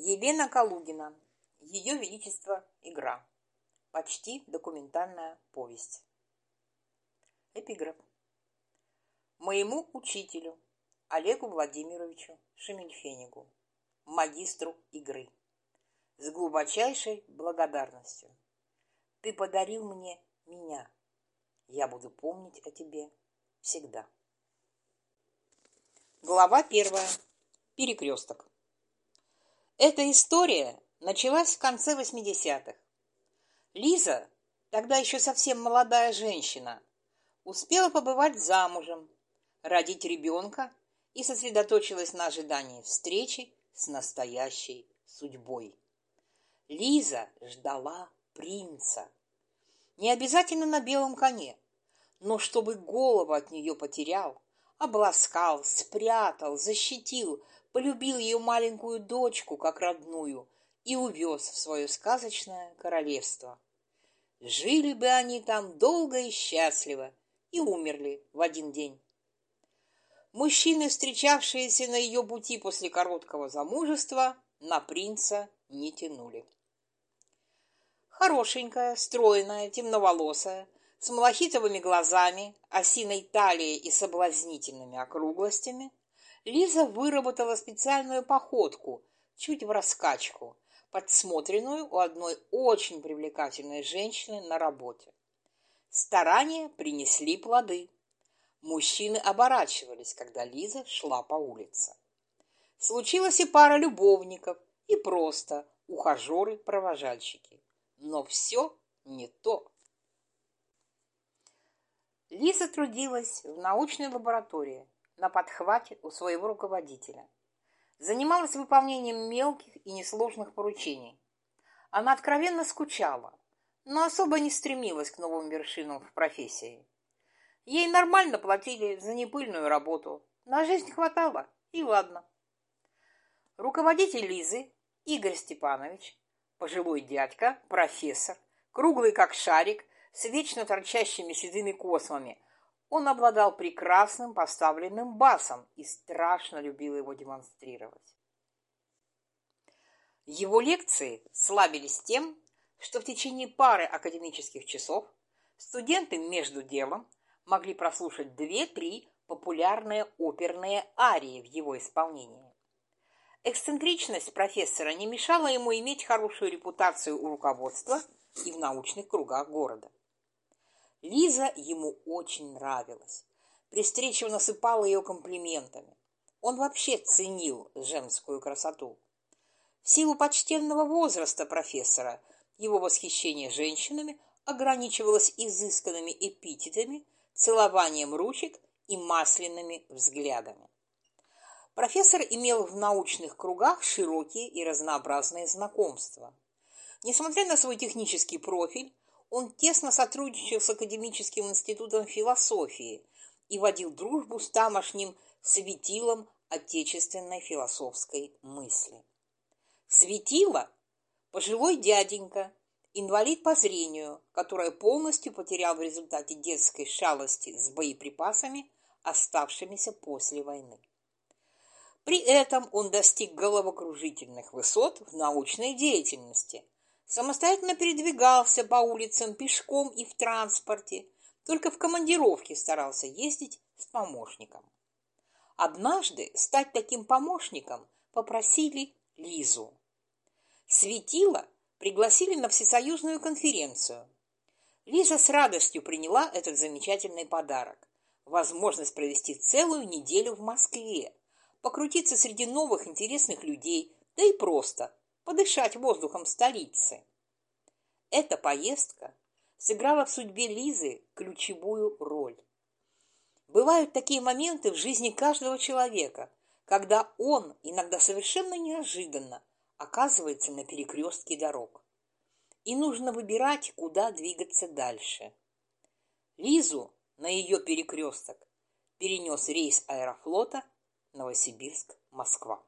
Елена Калугина. Ее Величество игра. Почти документальная повесть. Эпиграф. Моему учителю Олегу Владимировичу Шемельфенигу, магистру игры, с глубочайшей благодарностью. Ты подарил мне меня. Я буду помнить о тебе всегда. Глава первая. Перекресток. Эта история началась в конце 80-х. Лиза, тогда еще совсем молодая женщина, успела побывать замужем, родить ребенка и сосредоточилась на ожидании встречи с настоящей судьбой. Лиза ждала принца. Не обязательно на белом коне, но чтобы голову от нее потерял, обласкал, спрятал, защитил, полюбил ее маленькую дочку как родную и увез в свое сказочное королевство. Жили бы они там долго и счастливо и умерли в один день. Мужчины, встречавшиеся на ее пути после короткого замужества, на принца не тянули. Хорошенькая, стройная, темноволосая, с малахитовыми глазами, осиной талией и соблазнительными округлостями, Лиза выработала специальную походку, чуть в раскачку, подсмотренную у одной очень привлекательной женщины на работе. Старания принесли плоды. Мужчины оборачивались, когда Лиза шла по улице. Случилась и пара любовников, и просто ухажеры-провожальщики. Но все не то. Лиза трудилась в научной лаборатории на подхвате у своего руководителя. Занималась выполнением мелких и несложных поручений. Она откровенно скучала, но особо не стремилась к новым вершинам в профессии. Ей нормально платили за непыльную работу, на жизнь хватало, и ладно. Руководитель Лизы, Игорь Степанович, пожилой дядька, профессор, круглый как шарик, с вечно торчащими седыми космами. Он обладал прекрасным поставленным басом и страшно любил его демонстрировать. Его лекции славились тем, что в течение пары академических часов студенты между делом могли прослушать две-три популярные оперные арии в его исполнении. Эксцентричность профессора не мешала ему иметь хорошую репутацию у руководства и в научных кругах города. Лиза ему очень нравилась. При встрече он осыпал ее комплиментами. Он вообще ценил женскую красоту. В силу почтенного возраста профессора его восхищение женщинами ограничивалось изысканными эпитетами, целованием ручек и масляными взглядами. Профессор имел в научных кругах широкие и разнообразные знакомства. Несмотря на свой технический профиль, он тесно сотрудничал с Академическим институтом философии и водил дружбу с тамошним светилом отечественной философской мысли. Светило – пожилой дяденька, инвалид по зрению, который полностью потерял в результате детской шалости с боеприпасами, оставшимися после войны. При этом он достиг головокружительных высот в научной деятельности – Самостоятельно передвигался по улицам пешком и в транспорте, только в командировке старался ездить с помощником. Однажды стать таким помощником попросили Лизу. Светила пригласили на всесоюзную конференцию. Лиза с радостью приняла этот замечательный подарок. Возможность провести целую неделю в Москве, покрутиться среди новых интересных людей, да и просто подышать воздухом столицы. Эта поездка сыграла в судьбе Лизы ключевую роль. Бывают такие моменты в жизни каждого человека, когда он, иногда совершенно неожиданно, оказывается на перекрестке дорог. И нужно выбирать, куда двигаться дальше. Лизу на ее перекресток перенес рейс аэрофлота Новосибирск-Москва.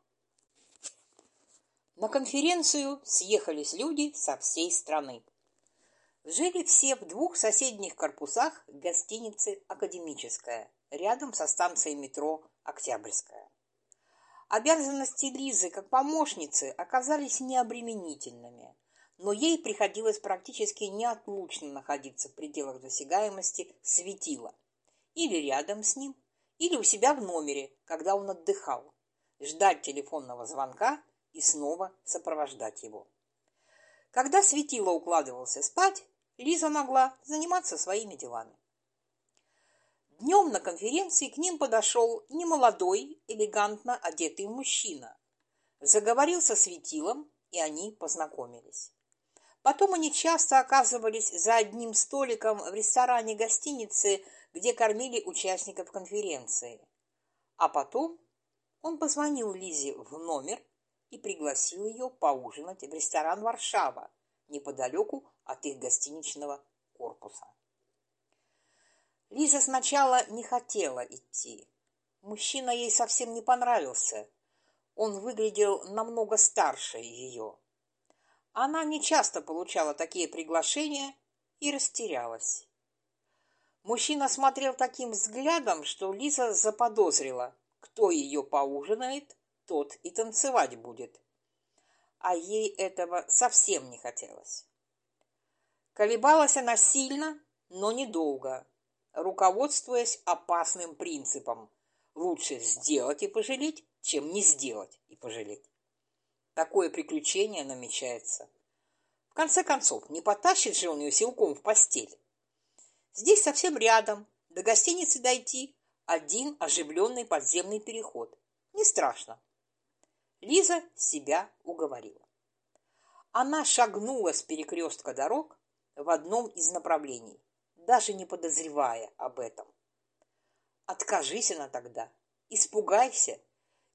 На конференцию съехались люди со всей страны. Жили все в двух соседних корпусах гостиницы «Академическая», рядом со станцией метро «Октябрьская». Обязанности Лизы как помощницы оказались необременительными, но ей приходилось практически неотлучно находиться в пределах досягаемости светила. Или рядом с ним, или у себя в номере, когда он отдыхал, ждать телефонного звонка и снова сопровождать его. Когда светило укладывался спать, Лиза могла заниматься своими делами. Днем на конференции к ним подошел немолодой, элегантно одетый мужчина. Заговорил со светилом, и они познакомились. Потом они часто оказывались за одним столиком в ресторане гостиницы, где кормили участников конференции. А потом он позвонил Лизе в номер и пригласил ее поужинать в ресторан «Варшава» неподалеку от их гостиничного корпуса. Лиза сначала не хотела идти. Мужчина ей совсем не понравился. Он выглядел намного старше ее. Она не часто получала такие приглашения и растерялась. Мужчина смотрел таким взглядом, что Лиза заподозрила, кто ее поужинает, тот и танцевать будет. А ей этого совсем не хотелось. Колебалась она сильно, но недолго руководствуясь опасным принципом «лучше сделать и пожалеть, чем не сделать и пожалеть». Такое приключение намечается. В конце концов, не потащит же он ее силком в постель. Здесь совсем рядом, до гостиницы дойти, один оживленный подземный переход. Не страшно. Лиза себя уговорила. Она шагнула с перекрестка дорог в одном из направлений даже не подозревая об этом. Откажись она тогда, испугайся,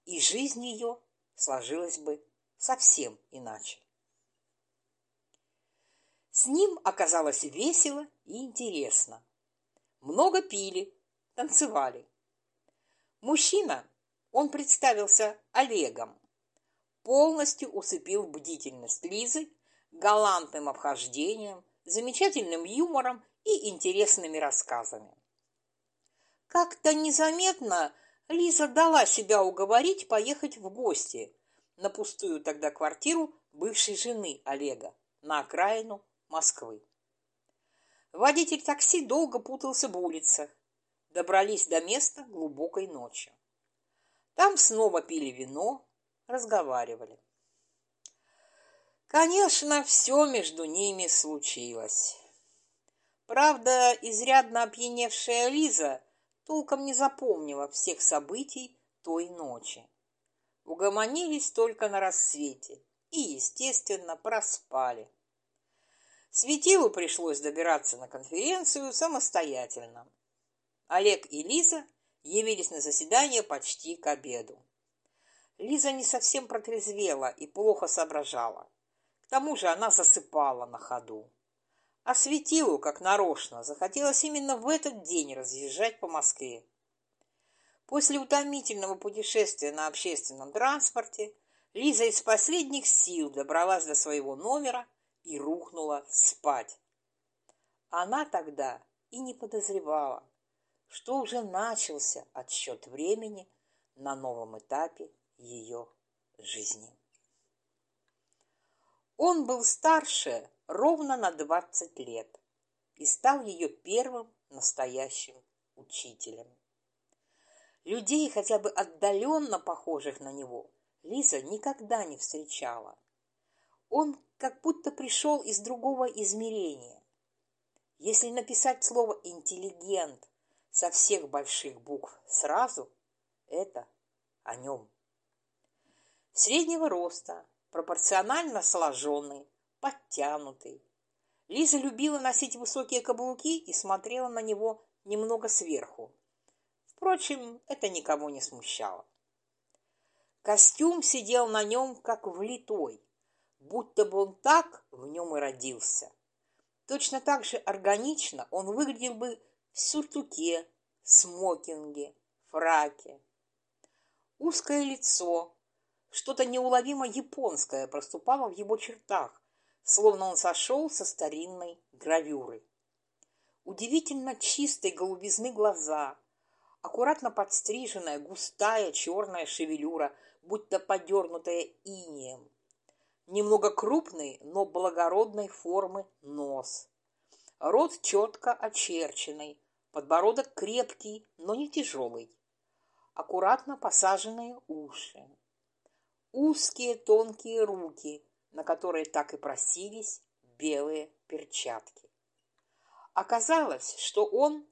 и жизнь ее сложилась бы совсем иначе. С ним оказалось весело и интересно. Много пили, танцевали. Мужчина, он представился Олегом, полностью усыпил бдительность Лизы галантным обхождением, замечательным юмором и интересными рассказами. Как-то незаметно Лиза дала себя уговорить поехать в гости на пустую тогда квартиру бывшей жены Олега на окраину Москвы. Водитель такси долго путался в улицах. Добрались до места глубокой ночью. Там снова пили вино, разговаривали. Конечно, все между ними случилось. Правда, изрядно опьяневшая Лиза толком не запомнила всех событий той ночи. Угомонились только на рассвете и, естественно, проспали. Светилу пришлось добираться на конференцию самостоятельно. Олег и Лиза явились на заседание почти к обеду. Лиза не совсем протрезвела и плохо соображала. К тому же она засыпала на ходу. А светилу, как нарочно, захотелось именно в этот день разъезжать по Москве. После утомительного путешествия на общественном транспорте Лиза из последних сил добралась до своего номера и рухнула спать. Она тогда и не подозревала, что уже начался отсчет времени на новом этапе ее жизни. Он был старше ровно на двадцать лет и стал ее первым настоящим учителем. Людей, хотя бы отдаленно похожих на него, Лиза никогда не встречала. Он как будто пришел из другого измерения. Если написать слово «интеллигент» со всех больших букв сразу, это о нем. Среднего роста, пропорционально сложенный, подтянутый. Лиза любила носить высокие каблуки и смотрела на него немного сверху. Впрочем, это никого не смущало. Костюм сидел на нем, как влитой, будто бы он так в нем и родился. Точно так же органично он выглядел бы в сюртуке, смокинге, фраке. Узкое лицо, что-то неуловимо японское проступало в его чертах, словно он сошел со старинной гравюры. Удивительно чистой голубизны глаза, аккуратно подстриженная густая черная шевелюра, будто подернутая инеем. Немного крупный, но благородной формы нос. Рот четко очерченный, подбородок крепкий, но не тяжелый. Аккуратно посаженные уши. Узкие тонкие руки, на которые так и просились белые перчатки. Оказалось, что он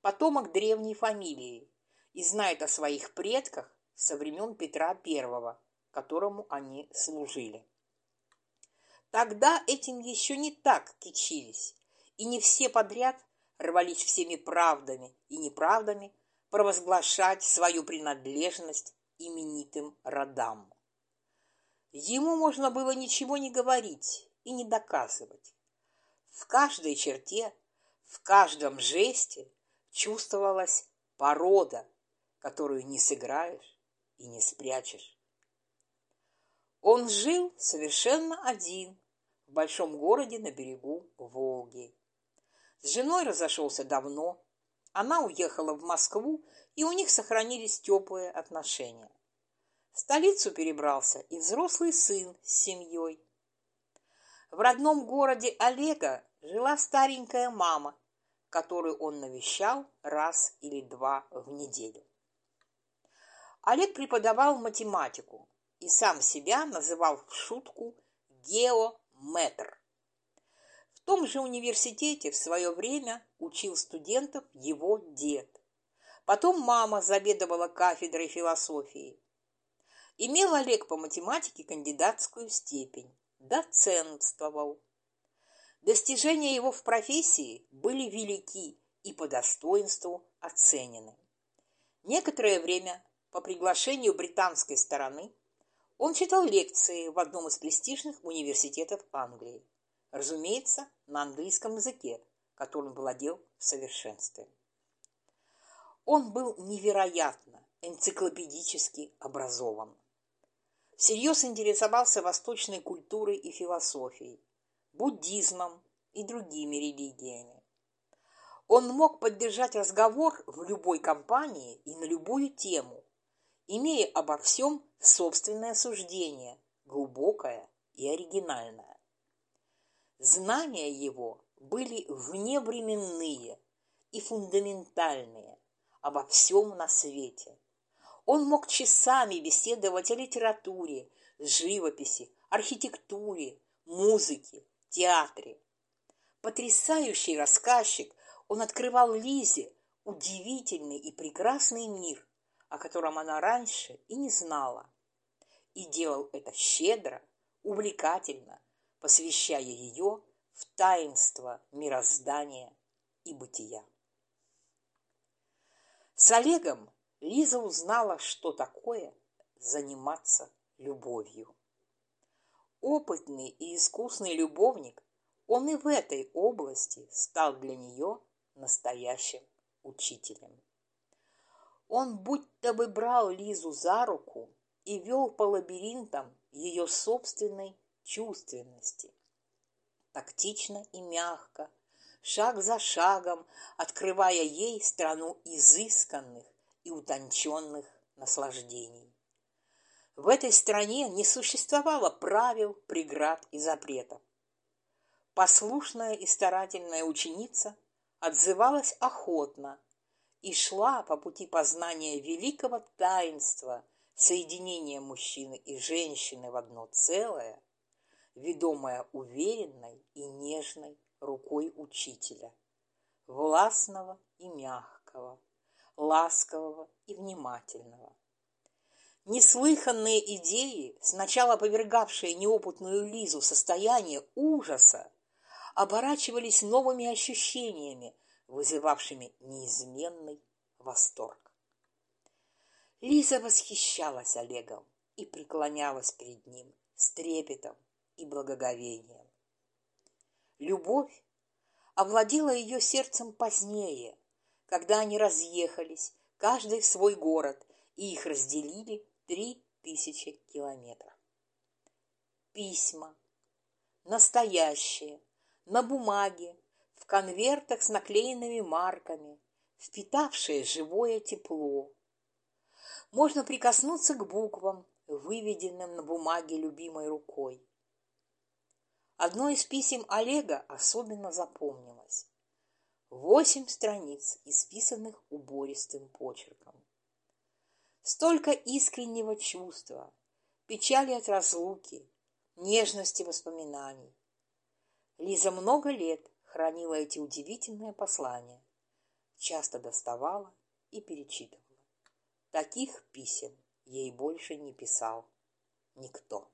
потомок древней фамилии и знает о своих предках со времен Петра I, которому они служили. Тогда этим еще не так кичились, и не все подряд рвались всеми правдами и неправдами провозглашать свою принадлежность именитым родам. Ему можно было ничего не говорить и не доказывать. В каждой черте, в каждом жесте чувствовалась порода, которую не сыграешь и не спрячешь. Он жил совершенно один в большом городе на берегу Волги. С женой разошелся давно, она уехала в Москву, и у них сохранились теплые отношения. В столицу перебрался и взрослый сын с семьей. В родном городе Олега жила старенькая мама, которую он навещал раз или два в неделю. Олег преподавал математику и сам себя называл в шутку геометр. В том же университете в свое время учил студентов его дед. Потом мама заведовала кафедрой философии. Имел Олег по математике кандидатскую степень, доцентствовал. Достижения его в профессии были велики и по достоинству оценены. Некоторое время по приглашению британской стороны он читал лекции в одном из престижных университетов Англии, разумеется, на английском языке, которым владел в совершенстве. Он был невероятно энциклопедически образован. Всерьез интересовался восточной культурой и философией, буддизмом и другими религиями. Он мог поддержать разговор в любой компании и на любую тему, имея обо всем собственное суждение, глубокое и оригинальное. Знания его были вневременные и фундаментальные обо всем на свете. Он мог часами беседовать о литературе, живописи, архитектуре, музыке, театре. Потрясающий рассказчик, он открывал Лизе удивительный и прекрасный мир, о котором она раньше и не знала. И делал это щедро, увлекательно, посвящая ее в таинство мироздания и бытия. С Олегом Лиза узнала, что такое заниматься любовью опытный и искусный любовник, он и в этой области стал для нее настоящим учителем. Он будто бы брал Лизу за руку и вел по лабиринтам ее собственной чувственности. Тактично и мягко, шаг за шагом, открывая ей страну изысканных и утонченных наслаждений. В этой стране не существовало правил, преград и запретов. Послушная и старательная ученица отзывалась охотно и шла по пути познания великого таинства соединения мужчины и женщины в одно целое, ведомая уверенной и нежной рукой учителя, властного и мягкого, ласкового и внимательного. Неслыханные идеи, сначала повергавшие неопытную Лизу в состояние ужаса, оборачивались новыми ощущениями, вызывавшими неизменный восторг. Лиза восхищалась Олегом и преклонялась перед ним с трепетом и благоговением. Любовь овладела ее сердцем позднее, когда они разъехались, каждый в свой город, и их разделили три тысячи километров. Письма. Настоящие. На бумаге. В конвертах с наклеенными марками. Впитавшие живое тепло. Можно прикоснуться к буквам, выведенным на бумаге любимой рукой. Одно из писем Олега особенно запомнилось. Восемь страниц, исписанных убористым почерком. Столько искреннего чувства, печали от разлуки, нежности воспоминаний. Лиза много лет хранила эти удивительные послания, часто доставала и перечитывала. Таких писем ей больше не писал никто.